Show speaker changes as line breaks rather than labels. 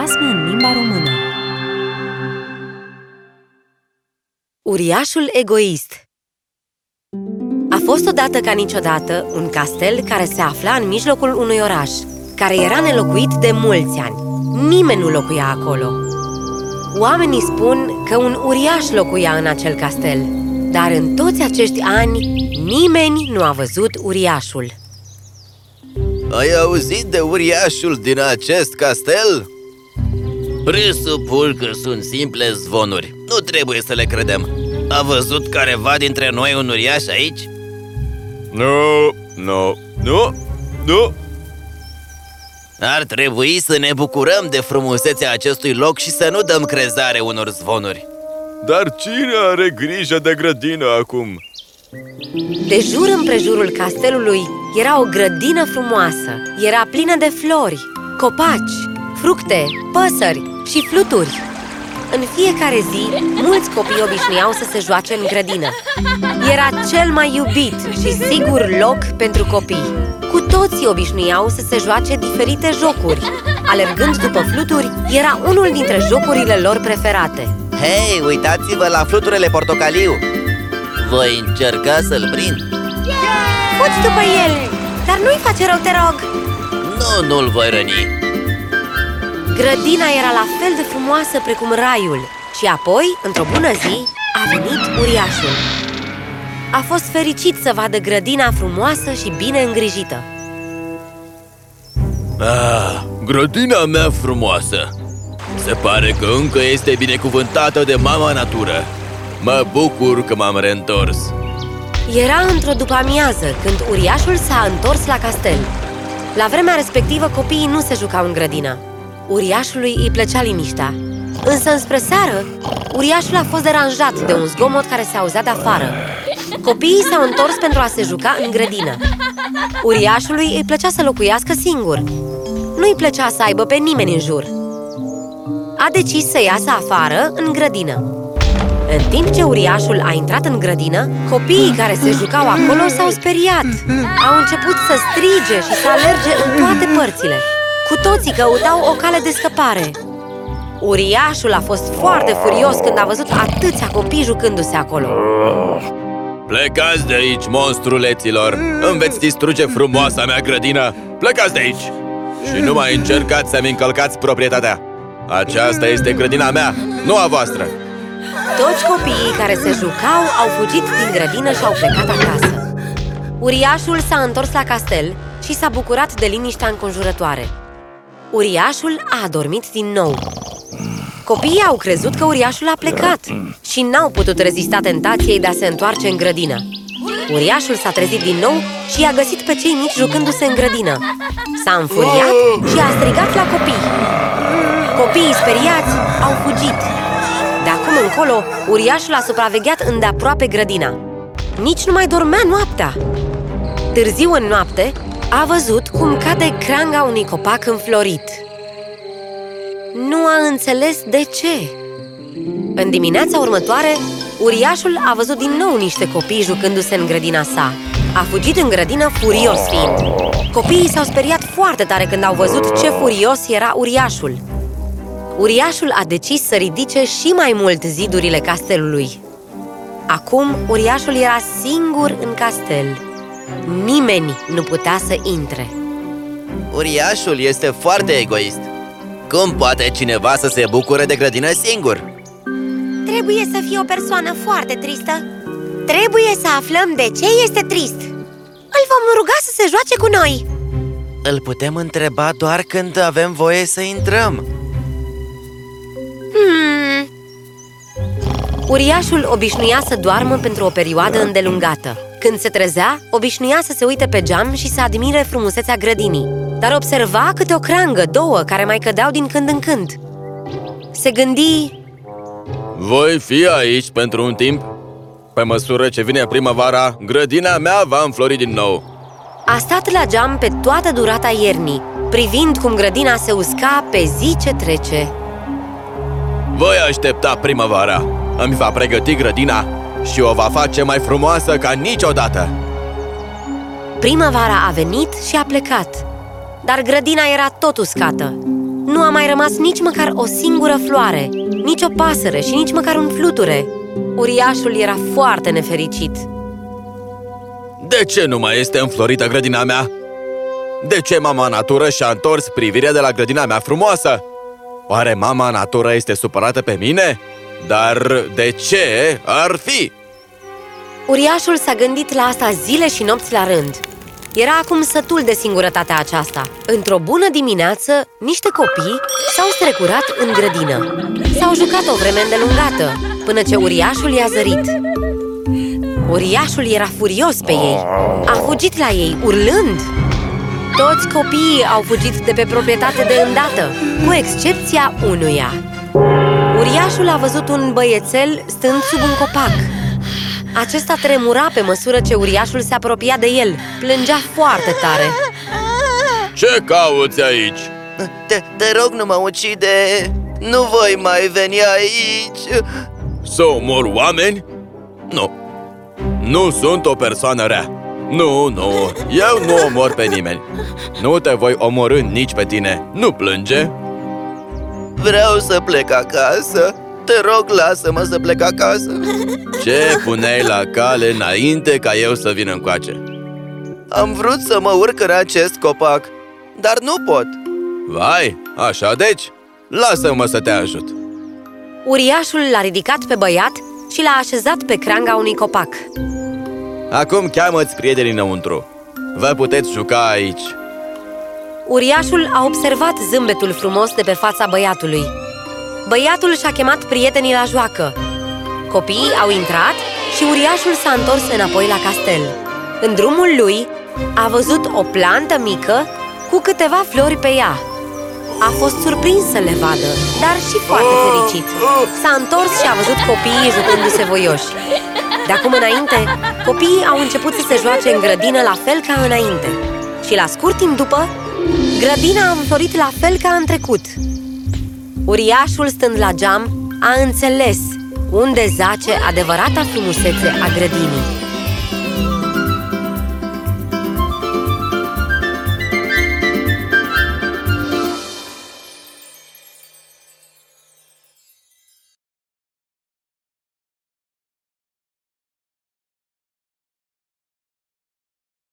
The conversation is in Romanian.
basme în limba română Uriașul egoist A fost odată ca niciodată un castel care se afla în mijlocul unui oraș, care era nelocuit de mulți ani. Nimeni nu locuia acolo. Oamenii spun că un uriaș locuia în acel castel, dar în toți acești ani nimeni nu a văzut uriașul.
Ai auzit de uriașul din acest castel? Presupun că sunt simple zvonuri. Nu trebuie să le credem. A văzut careva dintre noi un uriaș aici?
Nu, nu, nu, nu.
Ar trebui să ne bucurăm de frumusețea acestui loc și să nu dăm crezare unor zvonuri.
Dar cine are grijă de grădină acum?
De jur împrejurul castelului era o grădină frumoasă. Era plină de flori, copaci, fructe, păsări și fluturi. În fiecare zi, mulți copii obișnuiau să se joace în grădină. Era cel mai iubit și sigur loc pentru copii. Cu toții obișnuiau să se joace diferite jocuri. Alergând după fluturi, era unul dintre jocurile lor preferate.
Hei, uitați-vă la fluturele portocaliu. Voi încerca să-l prind?
Fugi după el, dar nu-i face rău, te rog.
Nu, nu-l voi răni
Grădina era la fel de frumoasă precum raiul Și apoi, într-o bună zi, a venit uriașul. A fost fericit să vadă grădina frumoasă și bine îngrijită.
Ah, grădina mea frumoasă. Se pare că încă este binecuvântată de mama natură. Mă bucur că m-am reîntors.
Era într-o după-amiază când uriașul s-a întors la castel. La vremea respectivă copiii nu se jucau în grădină Uriașului îi plăcea liniștea. Însă înspre seară, uriașul a fost deranjat de un zgomot care se auzea de afară. Copiii s-au întors pentru a se juca în grădină. Uriașului îi plăcea să locuiască singur. Nu-i plăcea să aibă pe nimeni în jur. A decis să iasă afară, în grădină. În timp ce uriașul a intrat în grădină, copiii care se jucau acolo s-au speriat. Au început să strige și să alerge în toate părțile Cu toții căutau o cale de scăpare. Uriașul a fost foarte furios când a văzut atâția copii jucându-se acolo.
Plecați de aici, monstruleților! Îmi veți distruge frumoasa mea grădină! Plecați de aici! Și nu mai încercați să-mi încălcați proprietatea. Aceasta este grădina mea, nu a voastră.
Toți copiii care se jucau au fugit din grădină și au plecat acasă. Uriașul s-a întors la castel și s-a bucurat de liniștea înconjurătoare Uriașul a adormit din nou. Copiii au crezut că uriașul a plecat și n-au putut rezista tentației de a se întoarce în grădină. Uriașul s-a trezit din nou și i-a găsit pe cei mici jucându-se în grădină. S-a înfuriat și a strigat la copii. Copiii speriați au fugit. De acum încolo, uriașul a supravegheat îndeaproape grădina. Nici nu mai dormea noaptea. Târziu în noapte, a văzut cum cade creanga unui copac înflorit. Nu a înțeles de ce. În dimineața următoare, uriașul a văzut din nou niște copii jucându-se în grădina sa. A fugit în grădină furios fiind. Copiii s-au speriat foarte tare când au văzut ce furios era uriașul. Uriașul a decis să ridice și mai mult zidurile castelului. Acum, uriașul era singur în castel Nimeni nu putea să intre.
Uriașul este foarte egoist. Cum poate cineva să se bucure de grădină singur?
Trebuie să fie o persoană foarte tristă. Trebuie să aflăm de ce este trist. Îl vom ruga să se joace cu noi.
Îl putem întreba doar când avem voie să intrăm.
Hmm. Uriașul obișnuia să doarmă pentru o perioadă îndelungată Când se trezea, obișnuia să se uite pe geam și să admire frumusețea grădinii Dar observa câte o creangă, două, care mai cădeau din când în când. Se gândi...
Voi fi aici pentru un timp? Pe măsură ce vine primăvara, grădina mea va înflori din nou.
A stat la geam pe toată durata iernii Privind cum grădina se usca pe zi ce trece.
Voi aștepta primăvara. Îmi va pregăti grădina și o va face mai frumoasă ca niciodată
Primăvara a venit și a plecat Dar grădina era tot uscată nu a mai rămas nici măcar o singură floare, nici o pasăre și nici măcar un fluture. Uriașul era foarte nefericit.
De ce nu mai este înflorită grădina mea? De ce mama natură și-a întors privirea de la grădina mea frumoasă? Oare mama natură este supărată pe mine? Dar de ce ar fi?
Uriașul s-a gândit la asta zile și nopți la rând. Era acum sătul de singurătatea aceasta. Într-o bună dimineață, niște copii s-au strecurat în grădină. S-au jucat o vreme îndelungată, până ce uriașul i-a zărit. Uriașul era furios pe ei. A fugit la ei, urlând. Toți copiii au fugit de pe proprietate de îndată, cu excepția unuia. Uriașul a văzut un băiețel stând sub un copac. Acesta tremura pe măsură ce uriașul se apropia de el. Plângea foarte tare.
Ce cauți aici?
Te, te rog, nu mă ucide! Nu voi mai veni aici!
Să omor oameni? Nu. Nu sunt o persoană rea. Nu, nu, eu nu omor pe nimeni. Nu te voi omorâ nici pe tine. Nu plânge.
Vreau să plec acasă! Te rog, lasă-mă să plec acasă!
Ce puneai la cale înainte ca eu să vin încoace?
Am vrut să mă urc în acest copac, dar nu pot!
Vai, așa deci? Lasă-mă să te ajut.
Uriașul l-a ridicat pe băiat și l-a așezat pe cranga unui copac.
Acum cheamă-ți prietenii înăuntru. Vă puteți juca aici.
Uriașul a observat zâmbetul frumos de pe fața băiatului. Băiatul și-a chemat prietenii la joacă. Copiii au intrat și uriașul s-a întors înapoi la castel. În drumul lui a văzut o plantă mică cu câteva flori pe ea. A fost surprins să le vadă, dar și foarte fericit. S-a întors și a văzut copiii jucându-se voioși. De acum înainte, copiii au început să se joace în grădină la fel ca înainte. Și la scurt timp după, grădina a înflorit la fel ca în trecut. Uriașul stând la geam a înțeles unde zace adevărata frumusețe a grădinii.